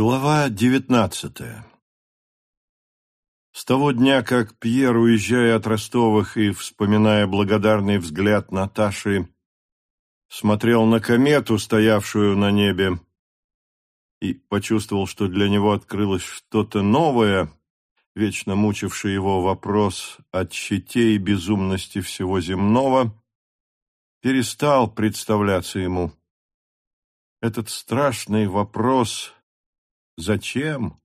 Глава девятнадцатая С того дня, как Пьер, уезжая от Ростовых и вспоминая благодарный взгляд Наташи, смотрел на комету, стоявшую на небе, и почувствовал, что для него открылось что-то новое, вечно мучивший его вопрос о тщете и безумности всего земного, перестал представляться ему. Этот страшный вопрос «Зачем?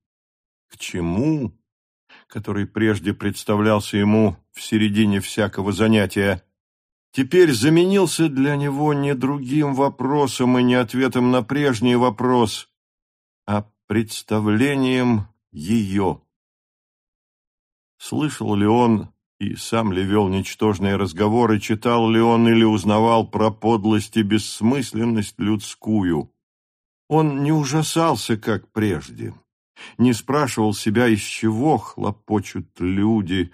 К чему?» который прежде представлялся ему в середине всякого занятия, теперь заменился для него не другим вопросом и не ответом на прежний вопрос, а представлением ее. Слышал ли он и сам ли вел ничтожные разговоры, читал ли он или узнавал про подлость и бессмысленность людскую? Он не ужасался, как прежде, не спрашивал себя, из чего хлопочут люди,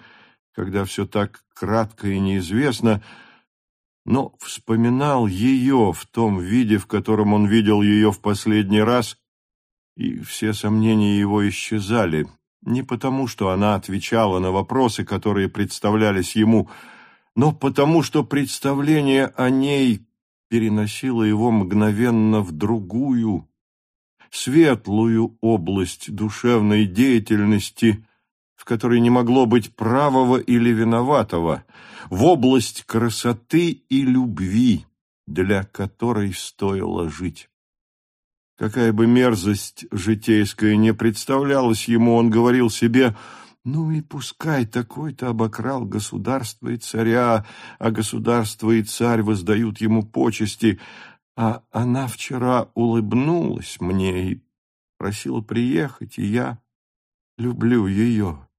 когда все так кратко и неизвестно, но вспоминал ее в том виде, в котором он видел ее в последний раз, и все сомнения его исчезали, не потому, что она отвечала на вопросы, которые представлялись ему, но потому, что представление о ней переносило его мгновенно в другую, светлую область душевной деятельности, в которой не могло быть правого или виноватого, в область красоты и любви, для которой стоило жить. Какая бы мерзость житейская не представлялась ему, он говорил себе «Ну и пускай такой-то обокрал государство и царя, а государство и царь воздают ему почести, а она вчера улыбнулась мне и просила приехать, и я люблю ее,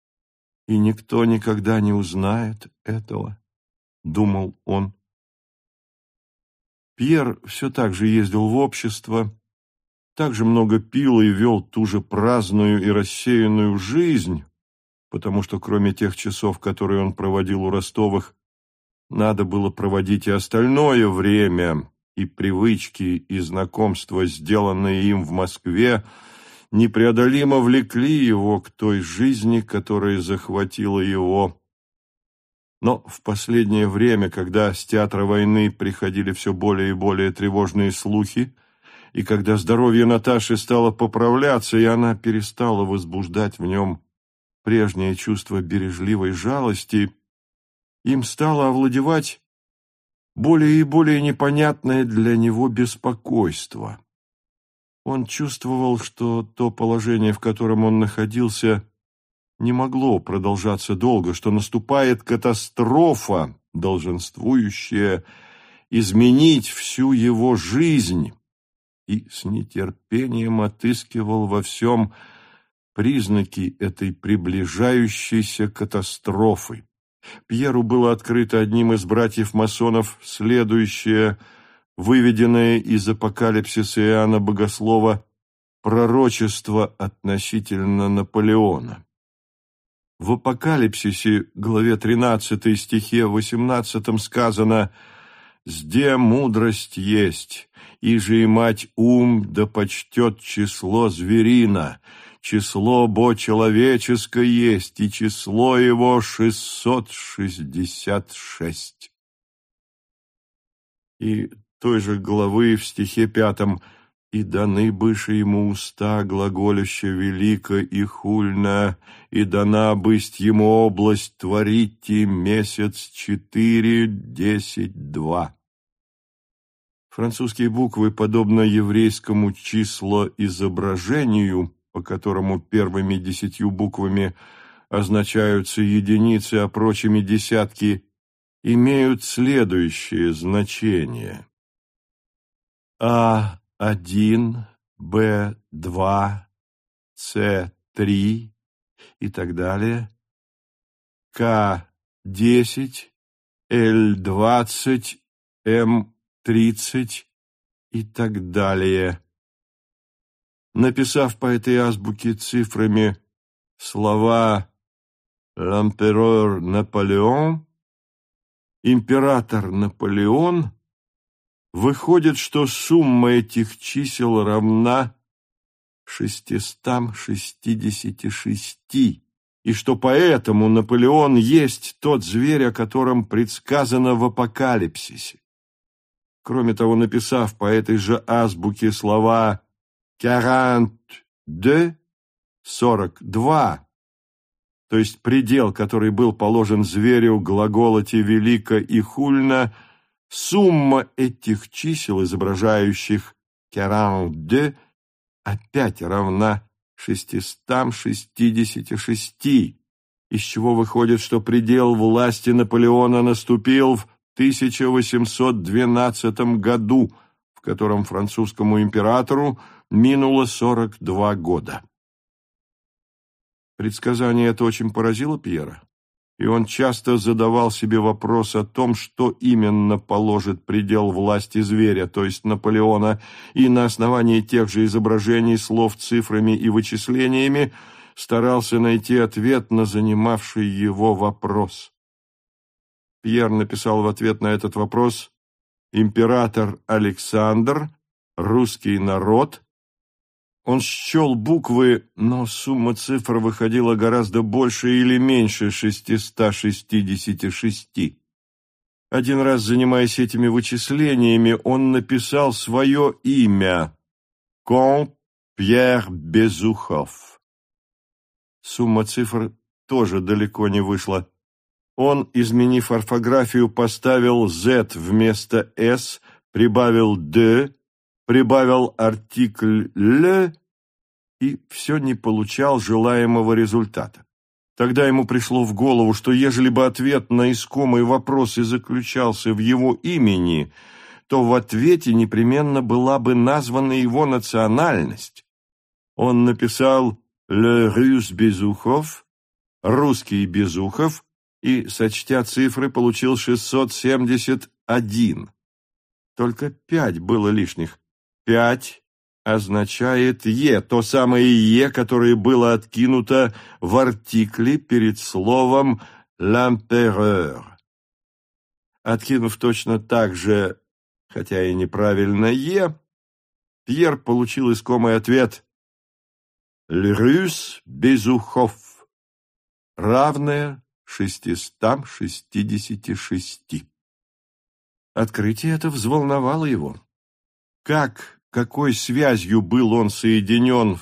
и никто никогда не узнает этого», — думал он. Пьер все так же ездил в общество, также много пил и вел ту же праздную и рассеянную жизнь, потому что кроме тех часов, которые он проводил у Ростовых, надо было проводить и остальное время, и привычки, и знакомства, сделанные им в Москве, непреодолимо влекли его к той жизни, которая захватила его. Но в последнее время, когда с театра войны приходили все более и более тревожные слухи, и когда здоровье Наташи стало поправляться, и она перестала возбуждать в нем прежнее чувство бережливой жалости, им стало овладевать более и более непонятное для него беспокойство. Он чувствовал, что то положение, в котором он находился, не могло продолжаться долго, что наступает катастрофа, долженствующая изменить всю его жизнь, и с нетерпением отыскивал во всем признаки этой приближающейся катастрофы. Пьеру было открыто одним из братьев-масонов следующее, выведенное из апокалипсиса Иоанна Богослова, пророчество относительно Наполеона. В апокалипсисе, главе 13 стихе 18 сказано «Сде мудрость есть, и же и мать ум да почтет число зверина, число бо человеческое есть, и число его шестьсот шестьдесят шесть». И той же главы в стихе пятом «И даны быше ему уста глаголюща велика и хульна, и дана бысть ему область творите месяц четыре, десять, два». Французские буквы, подобно еврейскому числоизображению, по которому первыми десятью буквами означаются единицы, а прочими десятки, имеют следующее значение. А1, Б2, С3 и так далее, К10, Л20, М тридцать и так далее. Написав по этой азбуке цифрами слова «L'Empereur Наполеон», «Император», выходит, что сумма этих чисел равна шестистам шестидесяти шести, и что поэтому Наполеон есть тот зверь, о котором предсказано в апокалипсисе. Кроме того, написав по этой же азбуке слова «quarante deux» — «сорок два», то есть предел, который был положен зверю глаголоте «велико» и «хульно», сумма этих чисел, изображающих «quarante deux», опять равна 666, из чего выходит, что предел власти Наполеона наступил в 1812 году, котором французскому императору минуло 42 года. Предсказание это очень поразило Пьера и он часто задавал себе вопрос о том, что именно положит предел власти зверя, то есть Наполеона, и на основании тех же изображений, слов, цифрами и вычислениями старался найти ответ на занимавший его вопрос. Пьер написал в ответ на этот вопрос «Император Александр, русский народ, он счел буквы, но сумма цифр выходила гораздо больше или меньше 666. Один раз, занимаясь этими вычислениями, он написал свое имя – Конт Пьер Безухов. Сумма цифр тоже далеко не вышла. Он, изменив орфографию, поставил «z» вместо «s», прибавил «d», прибавил артикль «л» и все не получал желаемого результата. Тогда ему пришло в голову, что ежели бы ответ на искомый вопрос и заключался в его имени, то в ответе непременно была бы названа его национальность. Он написал «Le Russe Безухов», «Русский Безухов», и, сочтя цифры, получил 671. Только пять было лишних. Пять означает «е», то самое «е», которое было откинуто в артикле перед словом «l'empereur». Откинув точно так же, хотя и неправильно «е», Пьер получил искомый ответ «Льрюс Безухов», равное 666. Открытие это взволновало его. Как какой связью был он соединен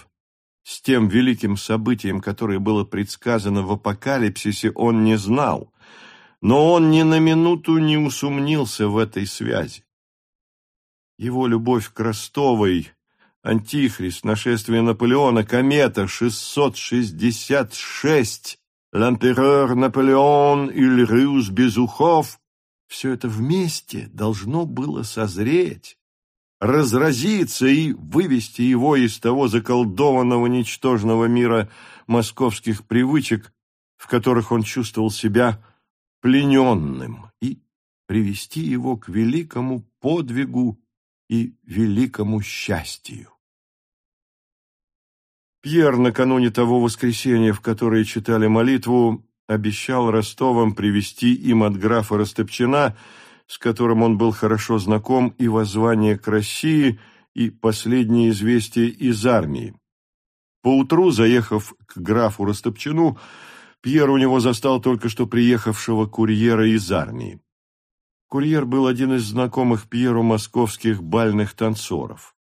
с тем великим событием, которое было предсказано в апокалипсисе, он не знал, но он ни на минуту не усомнился в этой связи. Его любовь к Ростовой, Антихрист, нашествие Наполеона, комета 666, L'Empereur Наполеон или Рюс Безухов — все это вместе должно было созреть разразиться и вывести его из того заколдованного ничтожного мира московских привычек, в которых он чувствовал себя плененным, и привести его к великому подвигу и великому счастью. Пьер накануне того воскресенья, в которое читали молитву, обещал Ростовам привести им от графа Растопчина с которым он был хорошо знаком, и воззвание к России, и последние известия из армии. Поутру, заехав к графу Растопчину, Пьер у него застал только что приехавшего курьера из армии. Курьер был один из знакомых Пьеру московских бальных танцоров.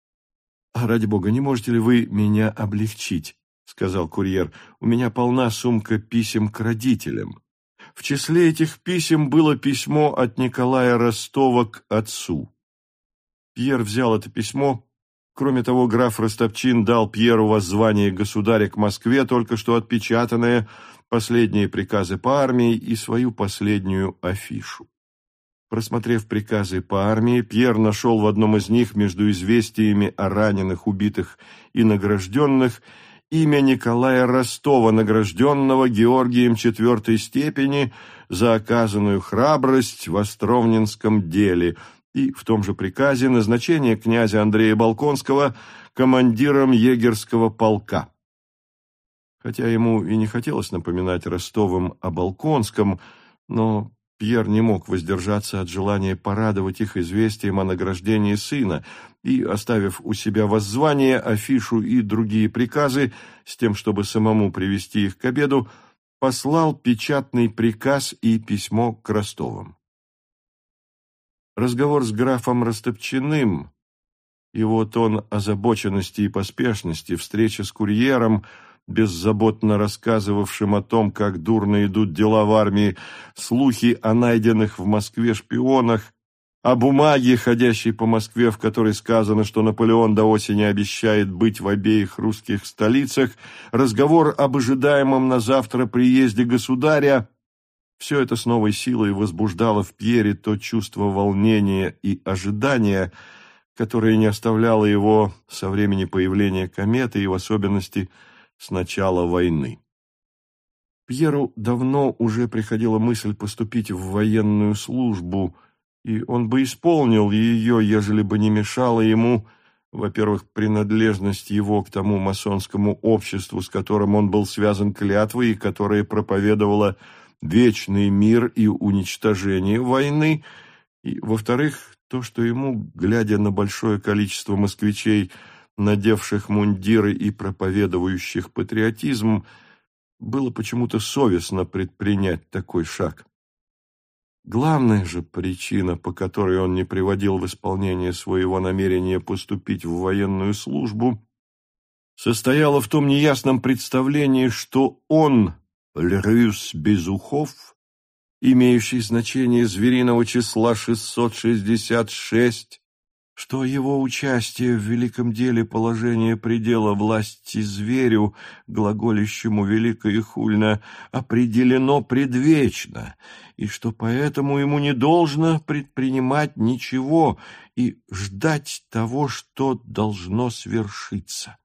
«А, ради бога, не можете ли вы меня облегчить?» — сказал курьер. «У меня полна сумка писем к родителям. В числе этих писем было письмо от Николая Ростова к отцу. Пьер взял это письмо. Кроме того, граф Ростовчин дал Пьеру воззвание государя к Москве, только что отпечатанное, последние приказы по армии и свою последнюю афишу. Просмотрев приказы по армии, Пьер нашел в одном из них между известиями о раненых, убитых и награжденных имя Николая Ростова, награжденного Георгием четвертой степени за оказанную храбрость в Островнинском деле, и в том же приказе назначение князя Андрея Балконского командиром егерского полка. Хотя ему и не хотелось напоминать Ростовым о Балконском, но Пьер не мог воздержаться от желания порадовать их известием о награждении сына и, оставив у себя воззвание, афишу и другие приказы, с тем, чтобы самому привести их к обеду, послал печатный приказ и письмо к Ростовым. Разговор с графом Растопчиным, его тон озабоченности и поспешности, встреча с курьером — беззаботно рассказывавшим о том, как дурно идут дела в армии, слухи о найденных в Москве шпионах, о бумаге, ходящей по Москве, в которой сказано, что Наполеон до осени обещает быть в обеих русских столицах, разговор об ожидаемом на завтра приезде государя, все это с новой силой возбуждало в Пьере то чувство волнения и ожидания, которое не оставляло его со времени появления кометы и в особенности – с начала войны. Пьеру давно уже приходила мысль поступить в военную службу, и он бы исполнил ее, ежели бы не мешала ему, во-первых, принадлежность его к тому масонскому обществу, с которым он был связан клятвой и которое проповедовало вечный мир и уничтожение войны, и, во-вторых, то, что ему, глядя на большое количество москвичей, надевших мундиры и проповедующих патриотизм, было почему-то совестно предпринять такой шаг. Главная же причина, по которой он не приводил в исполнение своего намерения поступить в военную службу, состояла в том неясном представлении, что он, Лерюс Безухов, имеющий значение звериного числа 666, что его участие в великом деле положения предела власти зверю, глаголящему велико и хульно, определено предвечно, и что поэтому ему не должно предпринимать ничего и ждать того, что должно свершиться.